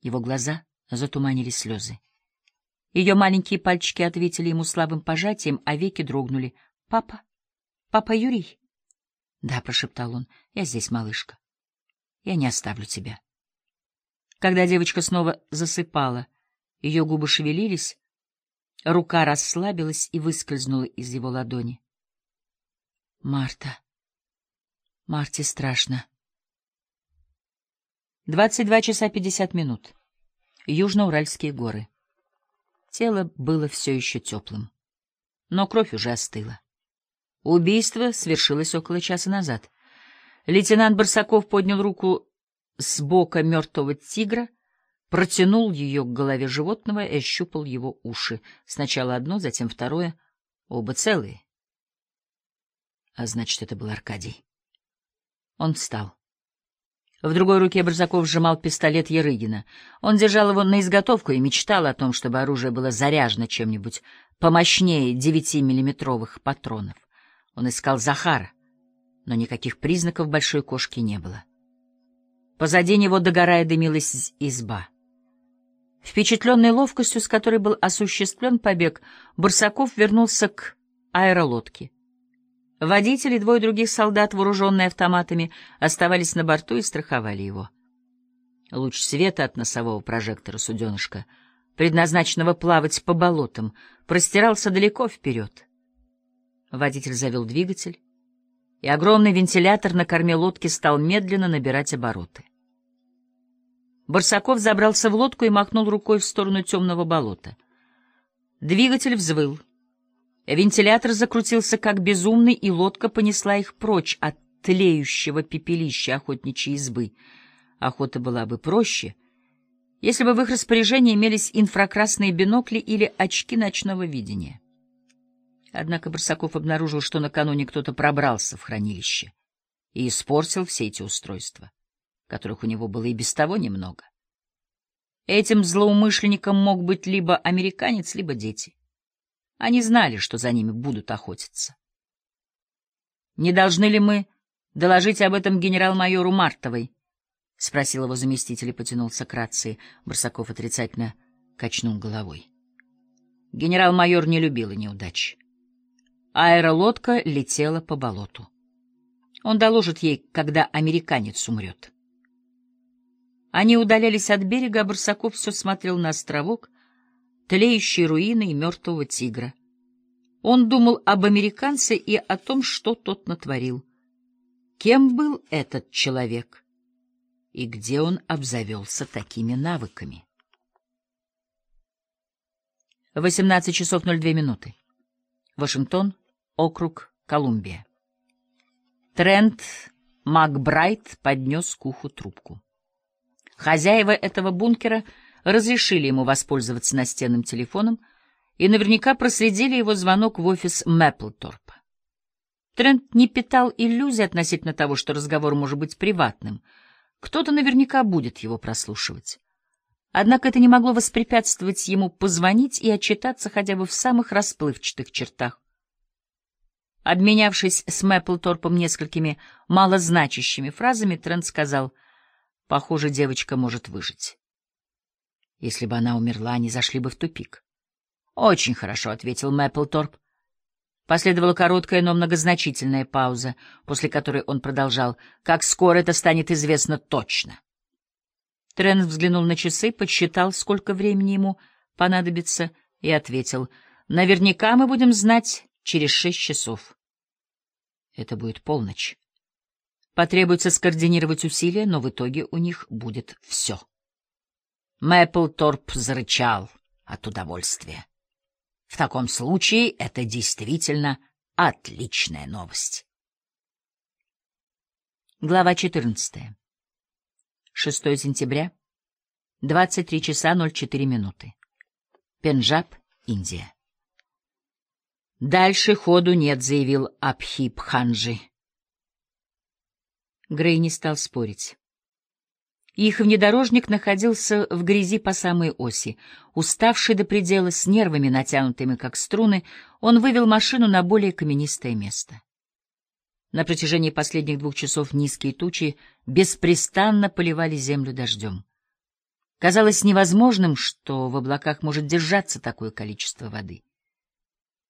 Его глаза затуманили слезы. Ее маленькие пальчики ответили ему слабым пожатием, а веки дрогнули. — Папа? Папа Юрий? — Да, — прошептал он, — я здесь, малышка. Я не оставлю тебя. Когда девочка снова засыпала, ее губы шевелились, рука расслабилась и выскользнула из его ладони. — Марта. Марте страшно. Двадцать два часа пятьдесят минут. Южноуральские горы. Тело было все еще теплым, но кровь уже остыла. Убийство свершилось около часа назад. Лейтенант Барсаков поднял руку с бока мертвого тигра, протянул ее к голове животного и ощупал его уши. Сначала одно, затем второе, оба целые. А значит, это был Аркадий. Он встал. В другой руке Барзаков сжимал пистолет Ярыгина. Он держал его на изготовку и мечтал о том, чтобы оружие было заряжено чем-нибудь помощнее девятимиллиметровых патронов. Он искал Захара, но никаких признаков большой кошки не было. Позади него, догорая, дымилась изба. Впечатленный ловкостью, с которой был осуществлен побег, Барсаков вернулся к аэролодке. Водители и двое других солдат, вооруженные автоматами, оставались на борту и страховали его. Луч света от носового прожектора суденышка, предназначенного плавать по болотам, простирался далеко вперед. Водитель завел двигатель, и огромный вентилятор на корме лодки стал медленно набирать обороты. Барсаков забрался в лодку и махнул рукой в сторону темного болота. Двигатель взвыл — Вентилятор закрутился как безумный, и лодка понесла их прочь от тлеющего пепелища охотничьей избы. Охота была бы проще, если бы в их распоряжении имелись инфракрасные бинокли или очки ночного видения. Однако Барсаков обнаружил, что накануне кто-то пробрался в хранилище и испортил все эти устройства, которых у него было и без того немного. Этим злоумышленником мог быть либо американец, либо дети. Они знали, что за ними будут охотиться. «Не должны ли мы доложить об этом генерал-майору Мартовой?» — спросил его заместитель и потянулся к рации. Барсаков отрицательно качнул головой. Генерал-майор не любила неудач. Аэролодка летела по болоту. Он доложит ей, когда американец умрет. Они удалялись от берега, а Барсаков все смотрел на островок, тлеющие руины и мертвого тигра. Он думал об американце и о том, что тот натворил. Кем был этот человек? И где он обзавелся такими навыками? 18 часов 02 минуты. Вашингтон, округ Колумбия. Трент Макбрайт поднес к уху трубку. Хозяева этого бункера — разрешили ему воспользоваться настенным телефоном и наверняка проследили его звонок в офис Мэпплторпа. Трент не питал иллюзий относительно того, что разговор может быть приватным. Кто-то наверняка будет его прослушивать. Однако это не могло воспрепятствовать ему позвонить и отчитаться хотя бы в самых расплывчатых чертах. Обменявшись с Мэпплторпом несколькими малозначащими фразами, Трент сказал, «Похоже, девочка может выжить». Если бы она умерла, они зашли бы в тупик. — Очень хорошо, — ответил Мэпплторп. Последовала короткая, но многозначительная пауза, после которой он продолжал. «Как скоро это станет известно точно?» Трент взглянул на часы, подсчитал, сколько времени ему понадобится, и ответил. «Наверняка мы будем знать через шесть часов». Это будет полночь. Потребуется скоординировать усилия, но в итоге у них будет все. Мэпплторп зарычал от удовольствия. В таком случае это действительно отличная новость. Глава 14. 6 сентября, 23 часа 04 минуты. Пенджаб, Индия. «Дальше ходу нет», — заявил Абхип Ханджи. Грей не стал спорить. Их внедорожник находился в грязи по самой оси. Уставший до предела, с нервами натянутыми, как струны, он вывел машину на более каменистое место. На протяжении последних двух часов низкие тучи беспрестанно поливали землю дождем. Казалось невозможным, что в облаках может держаться такое количество воды.